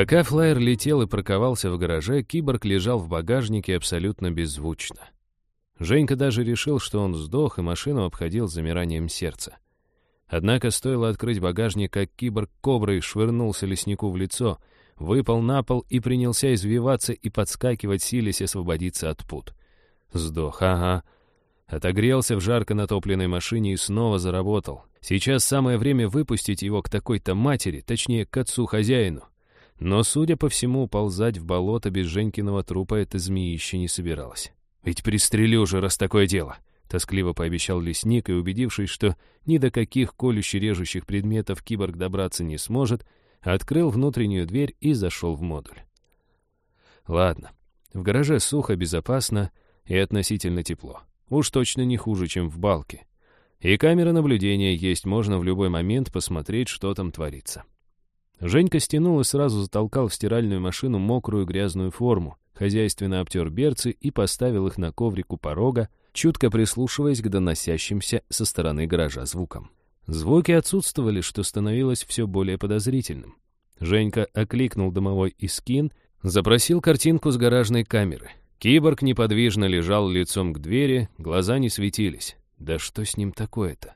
Пока флайер летел и парковался в гараже, киборг лежал в багажнике абсолютно беззвучно. Женька даже решил, что он сдох, и машину обходил замиранием сердца. Однако стоило открыть багажник, как киборг коброй швырнулся леснику в лицо, выпал на пол и принялся извиваться и подскакивать, силясь освободиться от пут. Сдох, ага. Отогрелся в жарко натопленной машине и снова заработал. Сейчас самое время выпустить его к такой-то матери, точнее, к отцу-хозяину. Но, судя по всему, ползать в болото без Женькиного трупа эта змеище не собиралась. «Ведь пристрелю же, раз такое дело!» Тоскливо пообещал лесник и, убедившись, что ни до каких колюще-режущих предметов киборг добраться не сможет, открыл внутреннюю дверь и зашел в модуль. Ладно, в гараже сухо, безопасно и относительно тепло. Уж точно не хуже, чем в балке. И камера наблюдения есть, можно в любой момент посмотреть, что там творится. Женька стянул и сразу затолкал в стиральную машину мокрую грязную форму, хозяйственно обтер берцы и поставил их на коврик у порога, чутко прислушиваясь к доносящимся со стороны гаража звукам. Звуки отсутствовали, что становилось все более подозрительным. Женька окликнул домовой Искин, запросил картинку с гаражной камеры. Киборг неподвижно лежал лицом к двери, глаза не светились. Да что с ним такое-то?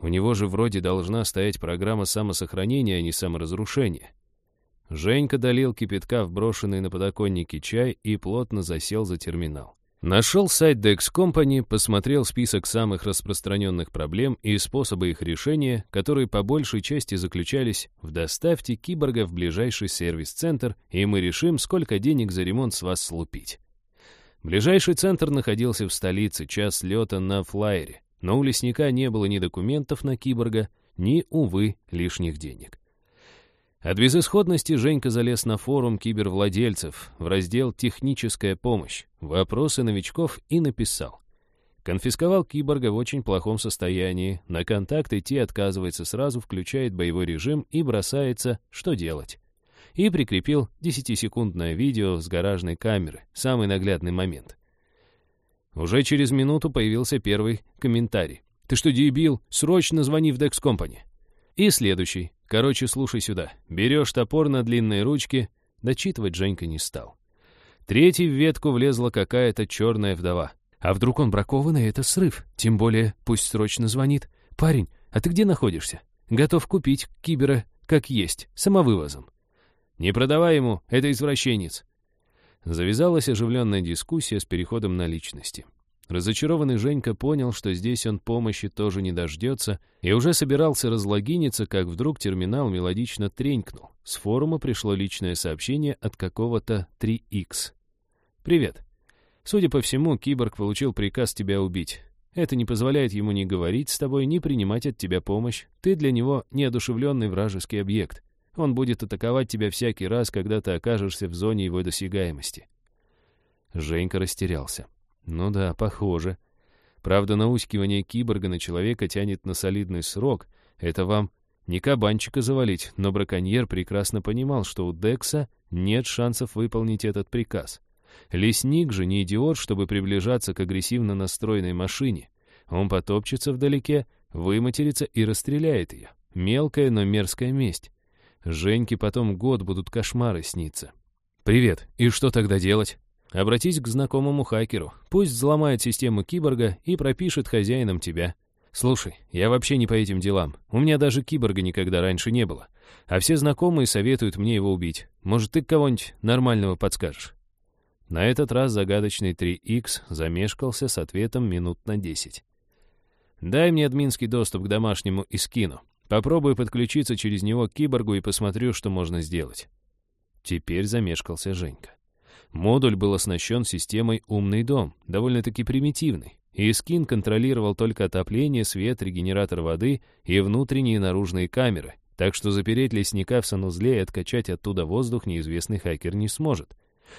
У него же вроде должна стоять программа самосохранения, а не саморазрушения. Женька долил кипятка в брошенный на подоконнике чай и плотно засел за терминал. Нашел сайт Dex Company, посмотрел список самых распространенных проблем и способы их решения, которые по большей части заключались в «доставьте киборга в ближайший сервис-центр, и мы решим, сколько денег за ремонт с вас слупить». Ближайший центр находился в столице, час лета на флайере, но у лесника не было ни документов на киборга, ни, увы, лишних денег. От безысходности Женька залез на форум кибервладельцев в раздел «Техническая помощь», «Вопросы новичков» и написал. Конфисковал киборга в очень плохом состоянии, на контакт идти отказывается сразу, включает боевой режим и бросается, что делать. И прикрепил 10-секундное видео с гаражной камеры, самый наглядный момент. Уже через минуту появился первый комментарий. «Ты что, дебил? Срочно звони в Dex Company!» И следующий. Короче, слушай сюда. Берешь топор на длинные ручки. Дочитывать Женька не стал. Третий в ветку влезла какая-то черная вдова. А вдруг он бракованный, это срыв. Тем более, пусть срочно звонит. Парень, а ты где находишься? Готов купить кибера как есть, самовывозом. Не продавай ему, это извращенец. Завязалась оживленная дискуссия с переходом на личности. Разочарованный Женька понял, что здесь он помощи тоже не дождется, и уже собирался разлогиниться, как вдруг терминал мелодично тренькнул. С форума пришло личное сообщение от какого-то 3X. «Привет. Судя по всему, киборг получил приказ тебя убить. Это не позволяет ему ни говорить с тобой, ни принимать от тебя помощь. Ты для него неодушевленный вражеский объект. Он будет атаковать тебя всякий раз, когда ты окажешься в зоне его досягаемости». Женька растерялся. Ну да, похоже. Правда, наускивание киборга на человека тянет на солидный срок. Это вам не кабанчика завалить, но браконьер прекрасно понимал, что у Декса нет шансов выполнить этот приказ. Лесник же не идиот, чтобы приближаться к агрессивно настроенной машине. Он потопчется вдалеке, выматерится и расстреляет ее. Мелкая, но мерзкая месть. Женьке потом год будут кошмары сниться. «Привет, и что тогда делать?» Обратись к знакомому хакеру. Пусть взломает систему киборга и пропишет хозяином тебя. Слушай, я вообще не по этим делам. У меня даже киборга никогда раньше не было. А все знакомые советуют мне его убить. Может, ты кого-нибудь нормального подскажешь?» На этот раз загадочный 3Х замешкался с ответом минут на 10. «Дай мне админский доступ к домашнему и скину. Попробую подключиться через него к киборгу и посмотрю, что можно сделать». Теперь замешкался Женька. Модуль был оснащен системой «Умный дом», довольно-таки примитивный. И скин контролировал только отопление, свет, регенератор воды и внутренние и наружные камеры, так что запереть лесника в санузле и откачать оттуда воздух неизвестный хакер не сможет.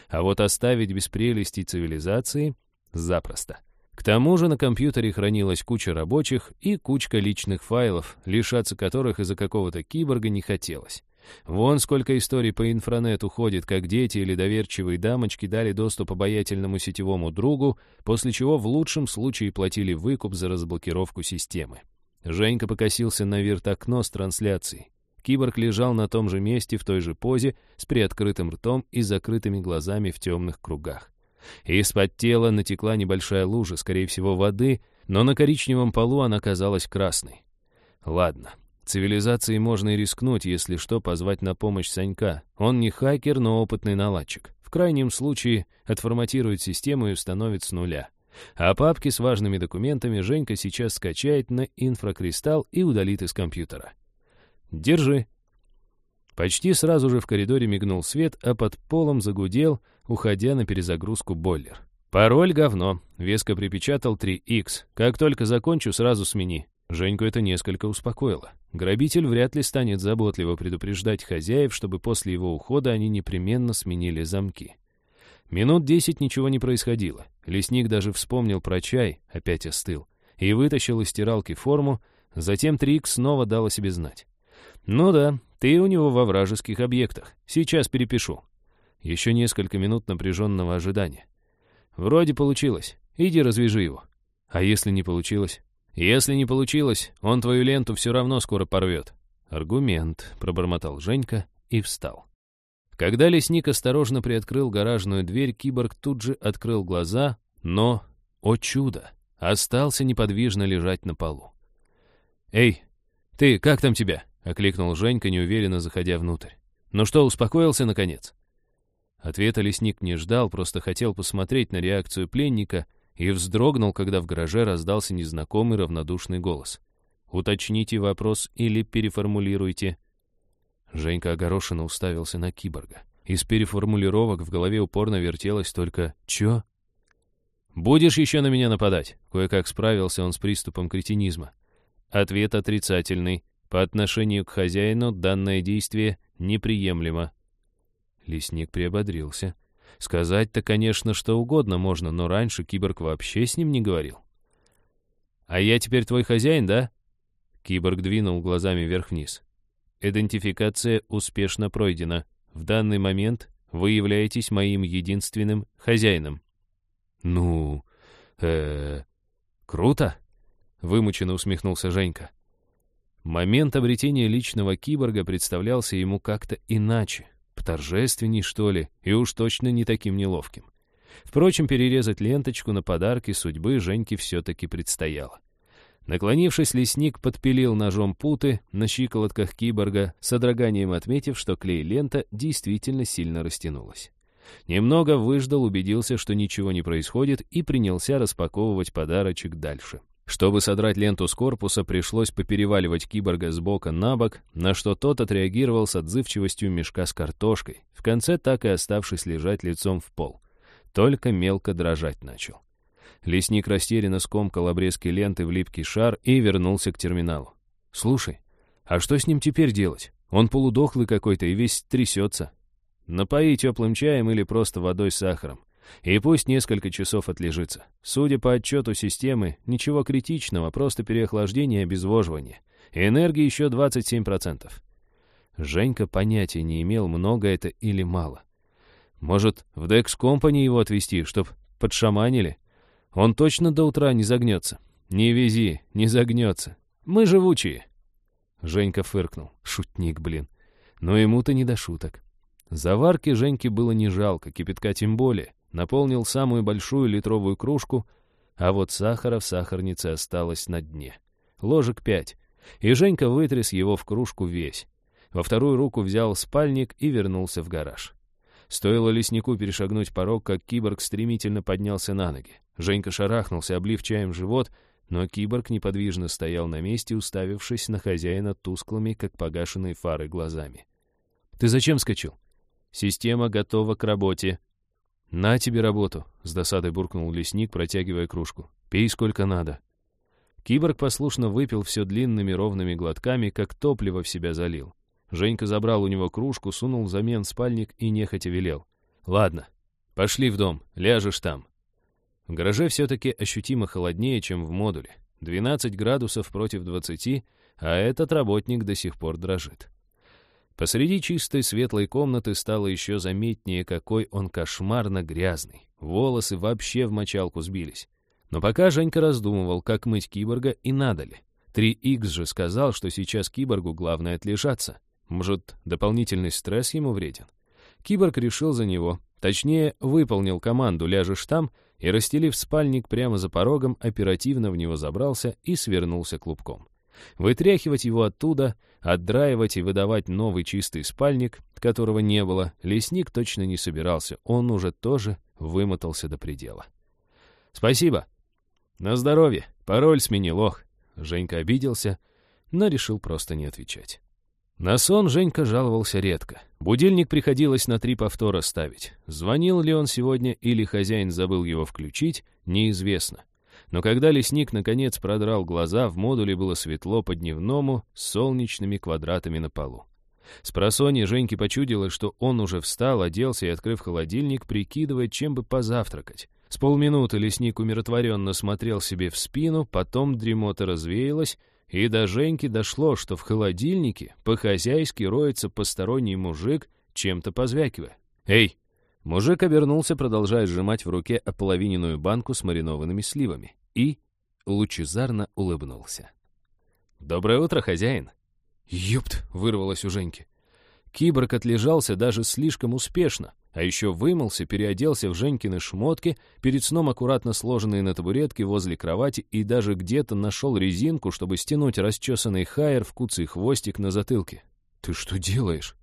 А вот оставить без прелестей цивилизации — запросто. К тому же на компьютере хранилась куча рабочих и кучка личных файлов, лишаться которых из-за какого-то киборга не хотелось. Вон сколько историй по инфранету ходит, как дети или доверчивые дамочки дали доступ обаятельному сетевому другу, после чего в лучшем случае платили выкуп за разблокировку системы. Женька покосился на вирт-окно с трансляцией. Киборг лежал на том же месте, в той же позе, с приоткрытым ртом и закрытыми глазами в темных кругах. Из-под тела натекла небольшая лужа, скорее всего, воды, но на коричневом полу она казалась красной. Ладно, цивилизации можно и рискнуть, если что, позвать на помощь Санька. Он не хакер, но опытный наладчик. В крайнем случае отформатирует систему и установит с нуля. А папки с важными документами Женька сейчас скачает на инфракристалл и удалит из компьютера. «Держи». Почти сразу же в коридоре мигнул свет, а под полом загудел, уходя на перезагрузку бойлер. «Пароль говно», — веско припечатал 3Х. «Как только закончу, сразу смени». Женьку это несколько успокоило. Грабитель вряд ли станет заботливо предупреждать хозяев, чтобы после его ухода они непременно сменили замки. Минут десять ничего не происходило. Лесник даже вспомнил про чай, опять остыл, и вытащил из стиралки форму, затем Трик снова дал о себе знать. «Ну да, ты у него во вражеских объектах. Сейчас перепишу». Еще несколько минут напряженного ожидания. «Вроде получилось. Иди развяжи его». «А если не получилось?» «Если не получилось, он твою ленту все равно скоро порвет». «Аргумент», — пробормотал Женька и встал. Когда лесник осторожно приоткрыл гаражную дверь, киборг тут же открыл глаза, но, о чудо, остался неподвижно лежать на полу. «Эй, ты, как там тебя?» — окликнул Женька, неуверенно заходя внутрь. «Ну что, успокоился, наконец?» Ответа лесник не ждал, просто хотел посмотреть на реакцию пленника и вздрогнул, когда в гараже раздался незнакомый равнодушный голос. «Уточните вопрос или переформулируйте». Женька огорошенно уставился на киборга. Из переформулировок в голове упорно вертелось только «Чё?». «Будешь еще на меня нападать?» Кое-как справился он с приступом кретинизма. Ответ отрицательный. По отношению к хозяину данное действие неприемлемо. Лесник приободрился. Сказать-то, конечно, что угодно можно, но раньше киборг вообще с ним не говорил. «А я теперь твой хозяин, да?» Киборг двинул глазами вверх-вниз. «Идентификация успешно пройдена. В данный момент вы являетесь моим единственным хозяином». «Ну, э, -э круто!» — вымученно усмехнулся Женька. Момент обретения личного киборга представлялся ему как-то иначе, поторжественней, что ли, и уж точно не таким неловким. Впрочем, перерезать ленточку на подарки судьбы Женьке все-таки предстояло. Наклонившись, лесник подпилил ножом путы на щиколотках киборга, с содроганием отметив, что клей-лента действительно сильно растянулась. Немного выждал, убедился, что ничего не происходит, и принялся распаковывать подарочек дальше. Чтобы содрать ленту с корпуса, пришлось попереваливать киборга с бока на бок, на что тот отреагировал с отзывчивостью мешка с картошкой, в конце так и оставшись лежать лицом в пол. Только мелко дрожать начал. Лесник растерянно скомкал обрезки ленты в липкий шар и вернулся к терминалу. «Слушай, а что с ним теперь делать? Он полудохлый какой-то и весь трясется. Напои теплым чаем или просто водой с сахаром. И пусть несколько часов отлежится. Судя по отчету системы, ничего критичного, просто переохлаждение и обезвоживание. Энергии еще 27%. Женька понятия не имел, много это или мало. Может, в Декс Компани его отвезти, чтоб подшаманили? Он точно до утра не загнется. Не вези, не загнется. Мы живучие. Женька фыркнул. Шутник, блин. Но ему-то не до шуток. Заварки Женьке было не жалко, кипятка тем более наполнил самую большую литровую кружку, а вот сахара в сахарнице осталось на дне. Ложек пять. И Женька вытряс его в кружку весь. Во вторую руку взял спальник и вернулся в гараж. Стоило леснику перешагнуть порог, как киборг стремительно поднялся на ноги. Женька шарахнулся, облив чаем живот, но киборг неподвижно стоял на месте, уставившись на хозяина тусклыми, как погашенные фары, глазами. «Ты зачем скачал?» «Система готова к работе», «На тебе работу», — с досадой буркнул лесник, протягивая кружку. «Пей сколько надо». Киборг послушно выпил все длинными ровными глотками, как топливо в себя залил. Женька забрал у него кружку, сунул взамен спальник и нехотя велел. «Ладно, пошли в дом, ляжешь там». В гараже все-таки ощутимо холоднее, чем в модуле. 12 градусов против 20, а этот работник до сих пор дрожит. Посреди чистой светлой комнаты стало еще заметнее, какой он кошмарно грязный. Волосы вообще в мочалку сбились. Но пока Женька раздумывал, как мыть киборга и надо ли. 3Х же сказал, что сейчас киборгу главное отлежаться. Может, дополнительный стресс ему вреден? Киборг решил за него, точнее, выполнил команду «ляжешь там», и, расстелив спальник прямо за порогом, оперативно в него забрался и свернулся клубком. Вытряхивать его оттуда, отдраивать и выдавать новый чистый спальник, которого не было, лесник точно не собирался, он уже тоже вымотался до предела. «Спасибо!» «На здоровье! Пароль смени, лох!» Женька обиделся, но решил просто не отвечать. На сон Женька жаловался редко. Будильник приходилось на три повтора ставить. Звонил ли он сегодня или хозяин забыл его включить, неизвестно. Но когда лесник наконец продрал глаза, в модуле было светло по-дневному, с солнечными квадратами на полу. С просонья Женьке почудилось, что он уже встал, оделся и, открыв холодильник, прикидывает, чем бы позавтракать. С полминуты лесник умиротворенно смотрел себе в спину, потом дремота развеялась, и до Женьки дошло, что в холодильнике по-хозяйски роется посторонний мужик, чем-то позвякивая. «Эй!» Мужик обернулся, продолжая сжимать в руке ополовиненную банку с маринованными сливами, и лучезарно улыбнулся. «Доброе утро, хозяин!» «Ёпт!» — вырвалось у Женьки. Киборг отлежался даже слишком успешно, а еще вымылся, переоделся в Женькины шмотки, перед сном аккуратно сложенные на табуретке возле кровати и даже где-то нашел резинку, чтобы стянуть расчесанный хайер в куцый хвостик на затылке. «Ты что делаешь?»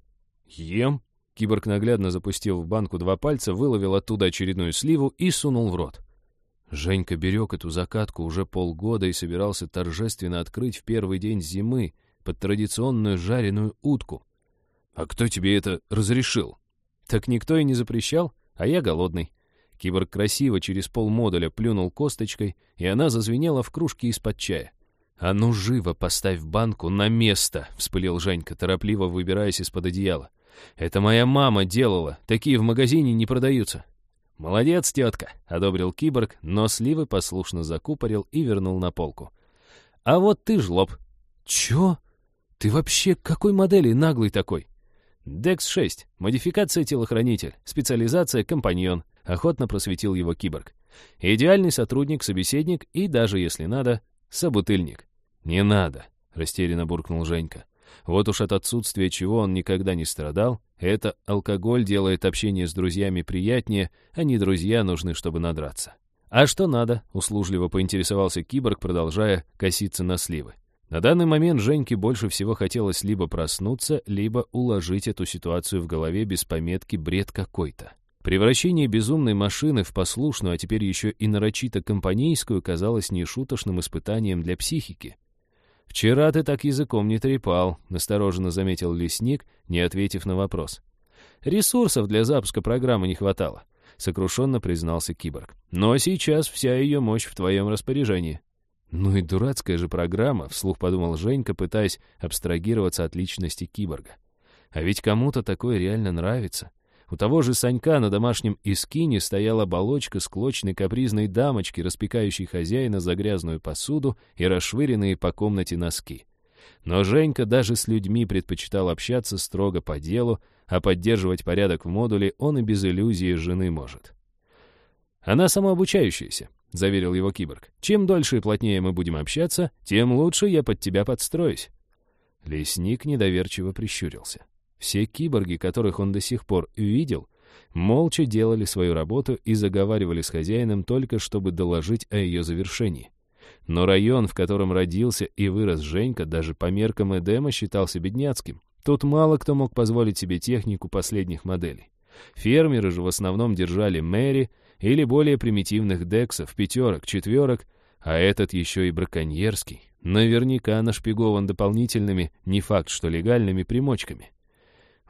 «Ем», Киборг наглядно запустил в банку два пальца, выловил оттуда очередную сливу и сунул в рот. Женька берег эту закатку уже полгода и собирался торжественно открыть в первый день зимы под традиционную жареную утку. «А кто тебе это разрешил?» «Так никто и не запрещал, а я голодный». Киборг красиво через полмодуля плюнул косточкой, и она зазвенела в кружке из-под чая. «А ну живо поставь банку на место!» — вспылил Женька, торопливо выбираясь из-под одеяла. Это моя мама делала, такие в магазине не продаются». «Молодец, тетка», — одобрил киборг, но сливы послушно закупорил и вернул на полку. «А вот ты жлоб». «Чё? Ты вообще какой модели наглый такой?» «Декс-6. Модификация телохранитель. Специализация компаньон», — охотно просветил его киборг. «Идеальный сотрудник, собеседник и, даже если надо, собутыльник». «Не надо», — растерянно буркнул Женька. Вот уж от отсутствия чего он никогда не страдал, это алкоголь делает общение с друзьями приятнее, а не друзья нужны, чтобы надраться. «А что надо?» — услужливо поинтересовался киборг, продолжая коситься на сливы. На данный момент Женьке больше всего хотелось либо проснуться, либо уложить эту ситуацию в голове без пометки «бред какой-то». Превращение безумной машины в послушную, а теперь еще и нарочито компанейскую, казалось нешуточным испытанием для психики. «Вчера ты так языком не трепал», — настороженно заметил лесник, не ответив на вопрос. «Ресурсов для запуска программы не хватало», — сокрушенно признался киборг. «Но сейчас вся ее мощь в твоем распоряжении». «Ну и дурацкая же программа», — вслух подумал Женька, пытаясь абстрагироваться от личности киборга. «А ведь кому-то такое реально нравится. У того же Санька на домашнем искине стояла оболочка склочной капризной дамочки, распекающей хозяина за грязную посуду и расшвыренные по комнате носки. Но Женька даже с людьми предпочитал общаться строго по делу, а поддерживать порядок в модуле он и без иллюзии жены может. «Она самообучающаяся», — заверил его киборг. «Чем дольше и плотнее мы будем общаться, тем лучше я под тебя подстроюсь». Лесник недоверчиво прищурился. Все киборги, которых он до сих пор видел, молча делали свою работу и заговаривали с хозяином только чтобы доложить о ее завершении. Но район, в котором родился и вырос Женька, даже по меркам Эдема считался бедняцким. Тут мало кто мог позволить себе технику последних моделей. Фермеры же в основном держали Мэри или более примитивных дексов, пятерок, четверок, а этот еще и браконьерский. Наверняка нашпигован дополнительными, не факт, что легальными примочками.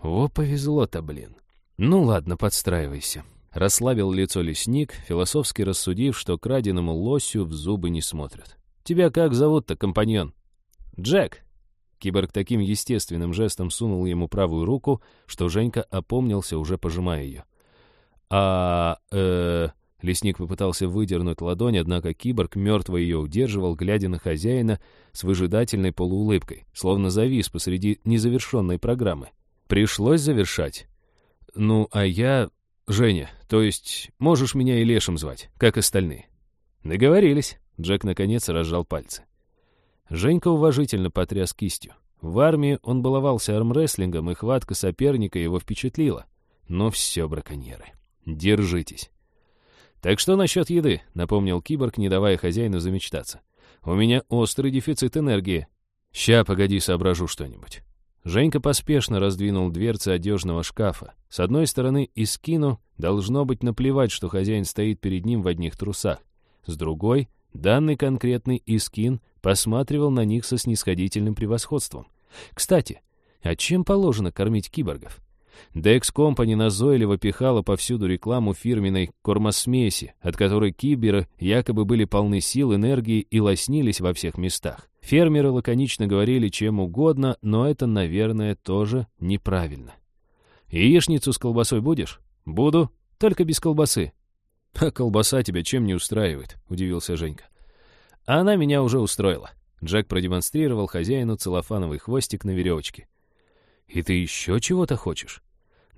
О, повезло-то, блин. Ну ладно, подстраивайся. Расслабил лицо лесник, философски рассудив, что краденому лосю в зубы не смотрят. «Тебя как зовут-то, компаньон?» «Джек!» Киборг таким естественным жестом сунул ему правую руку, что Женька опомнился, уже пожимая ее. «А... э...» Лесник попытался выдернуть ладонь, однако киборг мертво ее удерживал, глядя на хозяина с выжидательной полуулыбкой, словно завис посреди незавершенной программы. Пришлось завершать. Ну, а я... Женя, то есть можешь меня и Лешим звать, как остальные. Договорились. Джек наконец разжал пальцы. Женька уважительно потряс кистью. В армии он баловался армрестлингом, и хватка соперника его впечатлила. Но все браконьеры. Держитесь. «Так что насчет еды?» — напомнил киборг, не давая хозяину замечтаться. «У меня острый дефицит энергии. Ща, погоди, соображу что-нибудь». Женька поспешно раздвинул дверцы одежного шкафа. С одной стороны, Искину должно быть наплевать, что хозяин стоит перед ним в одних трусах. С другой, данный конкретный Искин посматривал на них со снисходительным превосходством. Кстати, а чем положено кормить киборгов? Dex Company назойливо пихала повсюду рекламу фирменной кормосмеси, от которой киберы якобы были полны сил, энергии и лоснились во всех местах. Фермеры лаконично говорили чем угодно, но это, наверное, тоже неправильно. «Яичницу с колбасой будешь?» «Буду, только без колбасы». «А колбаса тебя чем не устраивает?» — удивился Женька. «А она меня уже устроила». Джек продемонстрировал хозяину целлофановый хвостик на веревочке. «И ты еще чего-то хочешь?»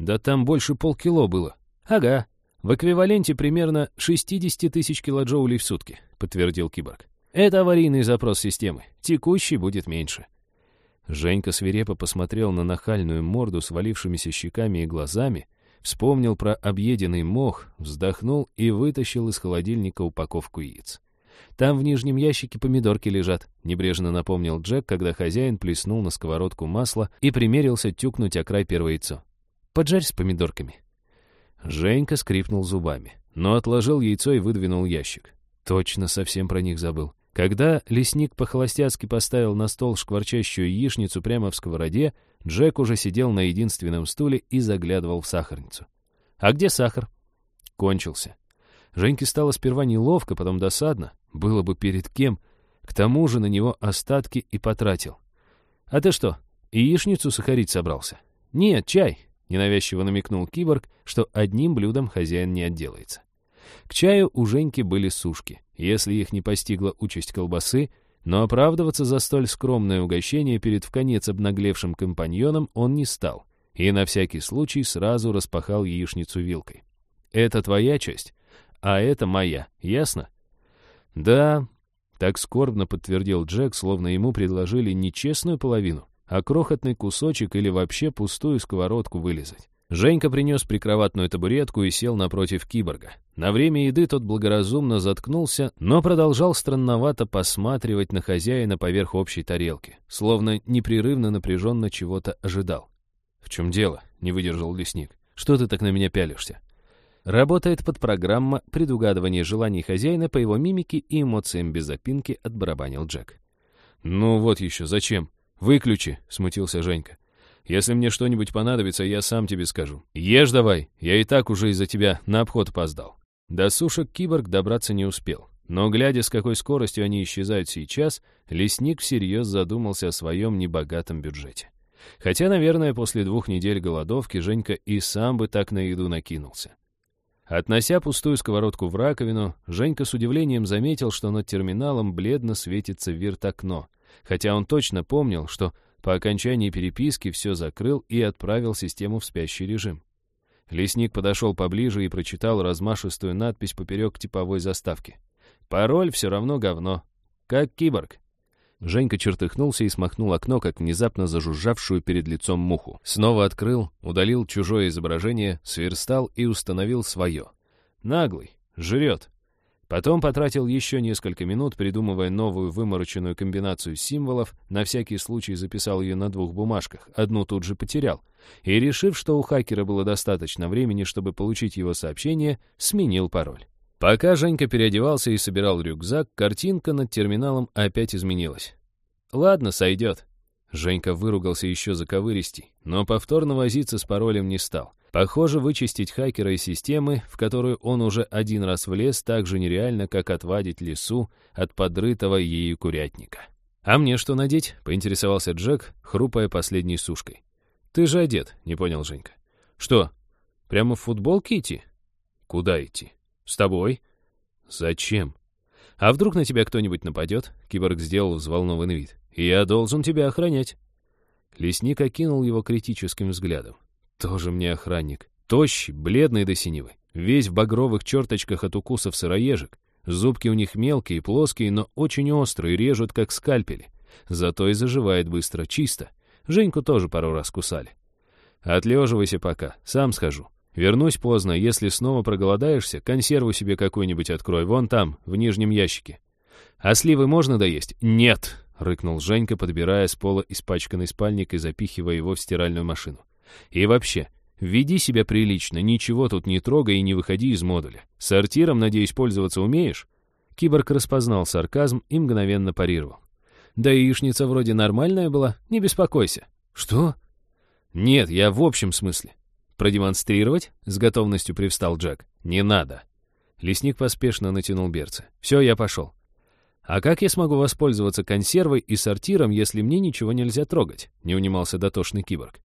«Да там больше полкило было». «Ага, в эквиваленте примерно 60 тысяч килоджоулей в сутки», — подтвердил киборг. «Это аварийный запрос системы. Текущий будет меньше». Женька свирепо посмотрел на нахальную морду с валившимися щеками и глазами, вспомнил про объеденный мох, вздохнул и вытащил из холодильника упаковку яиц. «Там в нижнем ящике помидорки лежат», — небрежно напомнил Джек, когда хозяин плеснул на сковородку масло и примерился тюкнуть о край первое яйцо. «Поджарь с помидорками». Женька скрипнул зубами, но отложил яйцо и выдвинул ящик. Точно совсем про них забыл. Когда лесник по-холостяцки поставил на стол шкварчащую яичницу прямо в сковороде, Джек уже сидел на единственном стуле и заглядывал в сахарницу. «А где сахар?» Кончился. Женьке стало сперва неловко, потом досадно. Было бы перед кем. К тому же на него остатки и потратил. «А ты что, яичницу сахарить собрался?» «Нет, чай», — ненавязчиво намекнул киборг, что одним блюдом хозяин не отделается. К чаю у Женьки были сушки. Если их не постигла участь колбасы, но оправдываться за столь скромное угощение перед вконец обнаглевшим компаньоном он не стал, и на всякий случай сразу распахал яичницу вилкой. «Это твоя часть, а это моя, ясно?» «Да», — так скорбно подтвердил Джек, словно ему предложили не честную половину, а крохотный кусочек или вообще пустую сковородку вылезать. Женька принес прикроватную табуретку и сел напротив киборга. На время еды тот благоразумно заткнулся, но продолжал странновато посматривать на хозяина поверх общей тарелки, словно непрерывно напряженно чего-то ожидал. «В чем дело?» — не выдержал лесник. «Что ты так на меня пялишься?» Работает подпрограмма предугадывания желаний хозяина по его мимике и эмоциям без запинки, отбарабанил Джек. «Ну вот еще, зачем? Выключи!» — смутился Женька. «Если мне что-нибудь понадобится, я сам тебе скажу. Ешь давай, я и так уже из-за тебя на обход опоздал». До сушек киборг добраться не успел. Но, глядя, с какой скоростью они исчезают сейчас, лесник всерьез задумался о своем небогатом бюджете. Хотя, наверное, после двух недель голодовки Женька и сам бы так на еду накинулся. Относя пустую сковородку в раковину, Женька с удивлением заметил, что над терминалом бледно светится вирт-окно, хотя он точно помнил, что по окончании переписки все закрыл и отправил систему в спящий режим. Лесник подошел поближе и прочитал размашистую надпись поперек типовой заставки. «Пароль все равно говно. Как киборг». Женька чертыхнулся и смахнул окно, как внезапно зажужжавшую перед лицом муху. Снова открыл, удалил чужое изображение, сверстал и установил свое. Наглый, жрет. Потом потратил еще несколько минут, придумывая новую вымороченную комбинацию символов, на всякий случай записал ее на двух бумажках, одну тут же потерял, и, решив, что у хакера было достаточно времени, чтобы получить его сообщение, сменил пароль. Пока Женька переодевался и собирал рюкзак, картинка над терминалом опять изменилась. «Ладно, сойдет». Женька выругался еще за ковыристей, но повторно возиться с паролем не стал. Похоже, вычистить хакера из системы, в которую он уже один раз влез, так же нереально, как отвадить лесу от подрытого ею курятника. «А мне что надеть?» — поинтересовался Джек, хрупая последней сушкой. «Ты же одет», — не понял Женька. «Что, прямо в футболке идти?» «Куда идти?» «С тобой?» «Зачем?» «А вдруг на тебя кто-нибудь нападет?» Киборг сделал взволнованный вид. «Я должен тебя охранять». Лесник окинул его критическим взглядом. «Тоже мне охранник. Тощий, бледный до синевы. Весь в багровых черточках от укусов сыроежек. Зубки у них мелкие, плоские, но очень острые, режут как скальпели. Зато и заживает быстро, чисто. Женьку тоже пару раз кусали. Отлеживайся пока, сам схожу. Вернусь поздно, если снова проголодаешься, консерву себе какую-нибудь открой, вон там, в нижнем ящике. А сливы можно доесть? Нет, рыкнул Женька, подбирая с пола испачканный спальник и запихивая его в стиральную машину. И вообще, веди себя прилично, ничего тут не трогай и не выходи из модуля. Сортиром, надеюсь, пользоваться умеешь? Киборг распознал сарказм и мгновенно парировал. Да яичница вроде нормальная была, не беспокойся. Что? Нет, я в общем смысле. Продемонстрировать? С готовностью привстал Джек. Не надо. Лесник поспешно натянул берцы. Все, я пошел. А как я смогу воспользоваться консервой и сортиром, если мне ничего нельзя трогать? Не унимался дотошный киборг.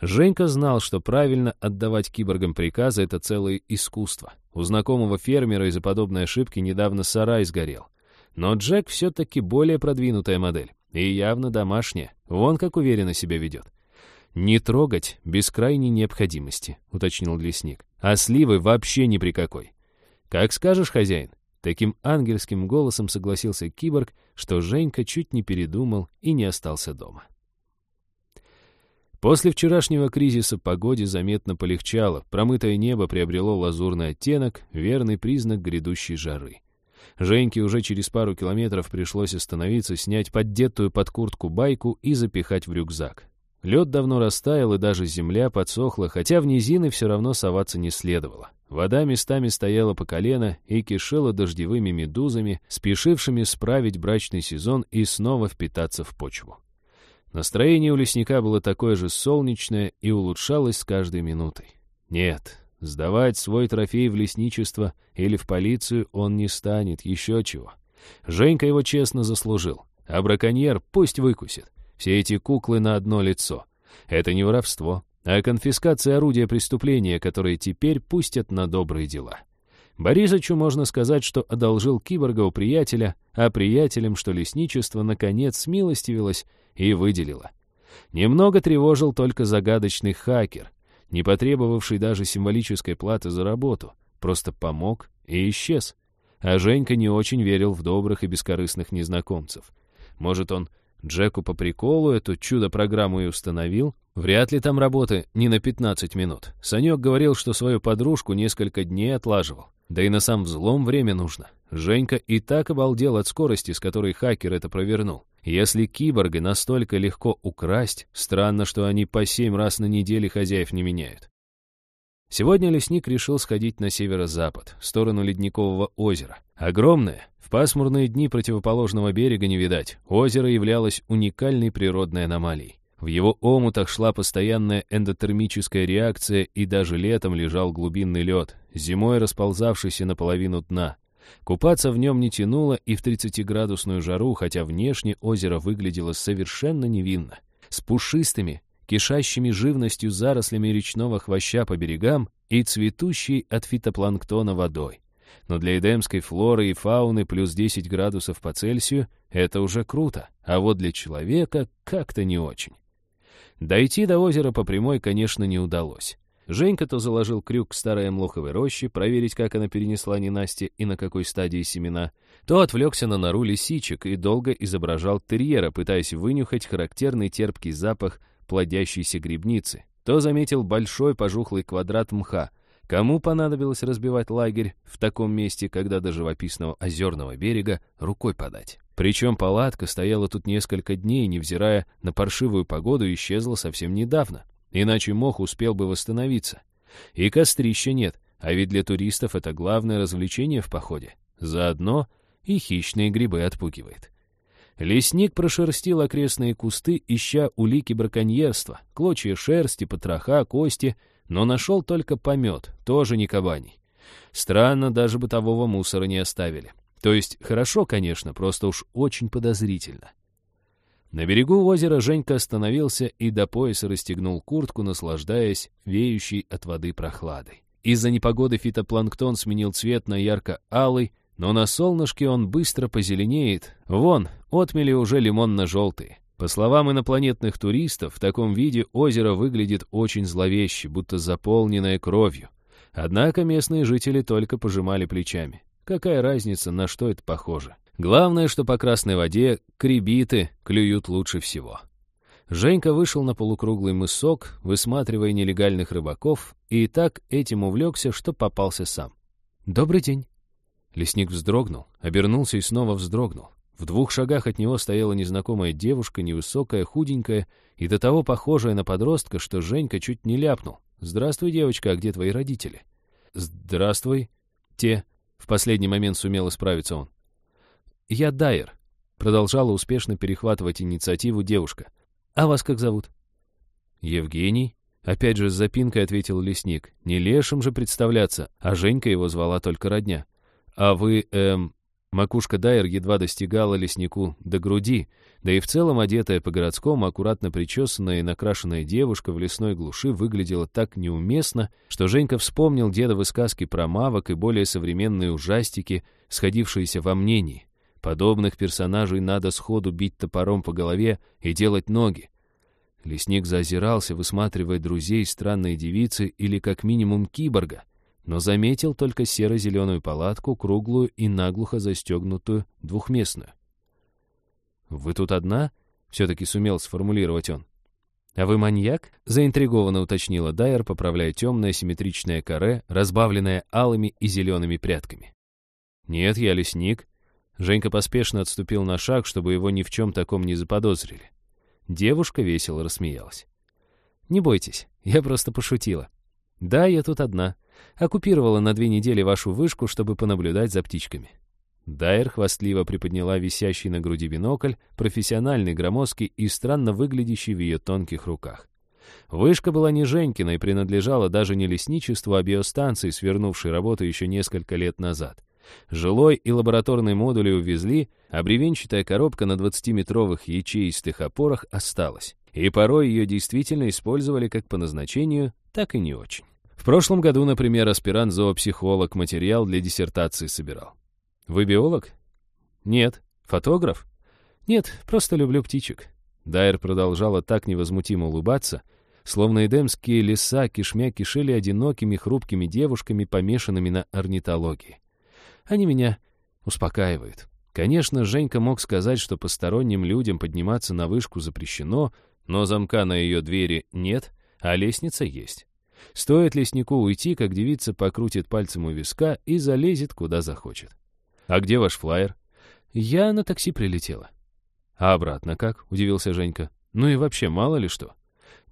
Женька знал, что правильно отдавать киборгам приказы — это целое искусство. У знакомого фермера из-за подобной ошибки недавно сарай сгорел. Но Джек все-таки более продвинутая модель. И явно домашняя. Вон как уверенно себя ведет. «Не трогать без крайней необходимости», — уточнил лесник. «А сливы вообще ни при какой». «Как скажешь, хозяин». Таким ангельским голосом согласился киборг, что Женька чуть не передумал и не остался дома. После вчерашнего кризиса погоде заметно полегчало, промытое небо приобрело лазурный оттенок, верный признак грядущей жары. Женьке уже через пару километров пришлось остановиться, снять поддетую под куртку байку и запихать в рюкзак. Лед давно растаял, и даже земля подсохла, хотя в низины все равно соваться не следовало. Вода местами стояла по колено и кишела дождевыми медузами, спешившими справить брачный сезон и снова впитаться в почву. Настроение у лесника было такое же солнечное и улучшалось с каждой минутой. Нет, Сдавать свой трофей в лесничество или в полицию он не станет, еще чего. Женька его честно заслужил, а браконьер пусть выкусит. Все эти куклы на одно лицо. Это не воровство, а конфискация орудия преступления, которые теперь пустят на добрые дела. Борисычу можно сказать, что одолжил киборга у приятеля, а приятелям, что лесничество наконец смилостивилось и выделило. Немного тревожил только загадочный хакер, не потребовавший даже символической платы за работу, просто помог и исчез. А Женька не очень верил в добрых и бескорыстных незнакомцев. Может, он Джеку по приколу эту чудо-программу и установил? Вряд ли там работы не на 15 минут. Санек говорил, что свою подружку несколько дней отлаживал. Да и на сам взлом время нужно. Женька и так обалдел от скорости, с которой хакер это провернул. Если киборга настолько легко украсть, странно, что они по семь раз на неделю хозяев не меняют. Сегодня лесник решил сходить на северо-запад, в сторону Ледникового озера. Огромное, в пасмурные дни противоположного берега не видать, озеро являлось уникальной природной аномалией. В его омутах шла постоянная эндотермическая реакция, и даже летом лежал глубинный лед, зимой расползавшийся наполовину дна. Купаться в нем не тянуло и в 30-градусную жару, хотя внешне озеро выглядело совершенно невинно. С пушистыми, кишащими живностью зарослями речного хвоща по берегам и цветущей от фитопланктона водой. Но для эдемской флоры и фауны плюс 10 градусов по Цельсию — это уже круто, а вот для человека как-то не очень. Дойти до озера по прямой, конечно, не удалось. Женька то заложил крюк к старой млоховой роще, проверить, как она перенесла ненастье и на какой стадии семена, то отвлекся на нору лисичек и долго изображал терьера, пытаясь вынюхать характерный терпкий запах плодящейся грибницы, то заметил большой пожухлый квадрат мха. Кому понадобилось разбивать лагерь в таком месте, когда до живописного озерного берега рукой подать? Причем палатка стояла тут несколько дней, невзирая на паршивую погоду, исчезла совсем недавно. Иначе мох успел бы восстановиться. И кострища нет, а ведь для туристов это главное развлечение в походе. Заодно и хищные грибы отпугивает. Лесник прошерстил окрестные кусты, ища улики браконьерства, клочья шерсти, потроха, кости, но нашел только помет, тоже не кабаний. Странно, даже бытового мусора не оставили. То есть хорошо, конечно, просто уж очень подозрительно. На берегу озера Женька остановился и до пояса расстегнул куртку, наслаждаясь веющей от воды прохладой. Из-за непогоды фитопланктон сменил цвет на ярко-алый, но на солнышке он быстро позеленеет. Вон, отмели уже лимонно-желтые. По словам инопланетных туристов, в таком виде озеро выглядит очень зловеще, будто заполненное кровью. Однако местные жители только пожимали плечами. Какая разница, на что это похоже? Главное, что по красной воде кребиты клюют лучше всего. Женька вышел на полукруглый мысок, высматривая нелегальных рыбаков, и так этим увлекся, что попался сам. «Добрый день». Лесник вздрогнул, обернулся и снова вздрогнул. В двух шагах от него стояла незнакомая девушка, невысокая, худенькая и до того похожая на подростка, что Женька чуть не ляпнул. «Здравствуй, девочка, а где твои родители?» «Здравствуй, те», — в последний момент сумел исправиться он. «Я Дайер», — продолжала успешно перехватывать инициативу девушка. «А вас как зовут?» «Евгений», — опять же с запинкой ответил лесник. «Не лешим же представляться, а Женька его звала только родня. А вы, эм, Макушка Дайер едва достигала леснику до груди, да и в целом одетая по-городскому, аккуратно причесанная и накрашенная девушка в лесной глуши выглядела так неуместно, что Женька вспомнил дедовы сказки про мавок и более современные ужастики, сходившиеся во мнении. Подобных персонажей надо сходу бить топором по голове и делать ноги. Лесник заозирался, высматривая друзей странной девицы или как минимум киборга — но заметил только серо-зеленую палатку, круглую и наглухо застегнутую двухместную. «Вы тут одна?» — все-таки сумел сформулировать он. «А вы маньяк?» — заинтригованно уточнила Дайер, поправляя темное симметричное каре, разбавленное алыми и зелеными прядками. «Нет, я лесник». Женька поспешно отступил на шаг, чтобы его ни в чем таком не заподозрили. Девушка весело рассмеялась. «Не бойтесь, я просто пошутила. Да, я тут одна. Оккупировала на две недели вашу вышку, чтобы понаблюдать за птичками». Дайер хвастливо приподняла висящий на груди бинокль, профессиональный, громоздкий и странно выглядящий в ее тонких руках. Вышка была не Женькина и принадлежала даже не лесничеству, а биостанции, свернувшей работу еще несколько лет назад. Жилой и лабораторный модули увезли, а бревенчатая коробка на 20-метровых ячеистых опорах осталась. И порой ее действительно использовали как по назначению, так и не очень. В прошлом году, например, аспирант-зоопсихолог материал для диссертации собирал. Вы биолог? Нет. Фотограф? Нет, просто люблю птичек. Дайер продолжала так невозмутимо улыбаться, словно эдемские леса кишмя кишели одинокими хрупкими девушками, помешанными на орнитологии. Они меня успокаивают. Конечно, Женька мог сказать, что посторонним людям подниматься на вышку запрещено, но замка на ее двери нет, а лестница есть. Стоит леснику уйти, как девица покрутит пальцем у виска и залезет, куда захочет. «А где ваш флаер?» «Я на такси прилетела». «А обратно как?» — удивился Женька. «Ну и вообще, мало ли что».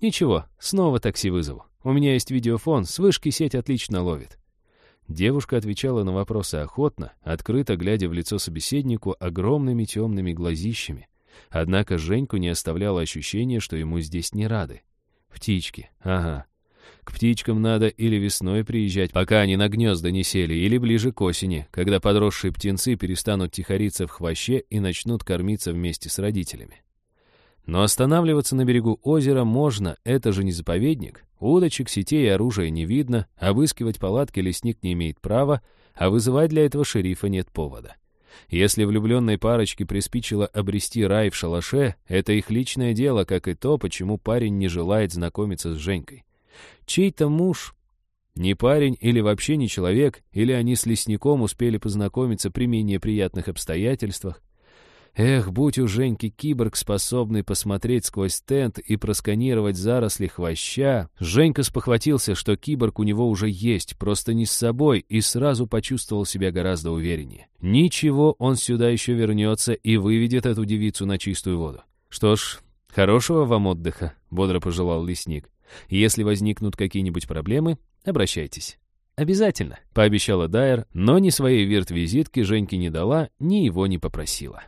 «Ничего, снова такси вызову. У меня есть видеофон, с вышки сеть отлично ловит». Девушка отвечала на вопросы охотно, открыто глядя в лицо собеседнику огромными темными глазищами. Однако Женьку не оставляло ощущение, что ему здесь не рады. Птички, ага. К птичкам надо или весной приезжать, пока они на гнезда не сели, или ближе к осени, когда подросшие птенцы перестанут тихориться в хвоще и начнут кормиться вместе с родителями. Но останавливаться на берегу озера можно, это же не заповедник. Удочек, сетей и оружия не видно, обыскивать палатки лесник не имеет права, а вызывать для этого шерифа нет повода. Если влюбленной парочке приспичило обрести рай в шалаше, это их личное дело, как и то, почему парень не желает знакомиться с Женькой. Чей-то муж, не парень или вообще не человек, или они с лесником успели познакомиться при менее приятных обстоятельствах. Эх, будь у Женьки киборг, способный посмотреть сквозь тент и просканировать заросли хвоща. Женька спохватился, что киборг у него уже есть, просто не с собой, и сразу почувствовал себя гораздо увереннее. Ничего, он сюда еще вернется и выведет эту девицу на чистую воду. Что ж, хорошего вам отдыха, бодро пожелал лесник. Если возникнут какие-нибудь проблемы, обращайтесь. «Обязательно», — пообещала Дайер, но ни своей вирт-визитки Женьке не дала, ни его не попросила.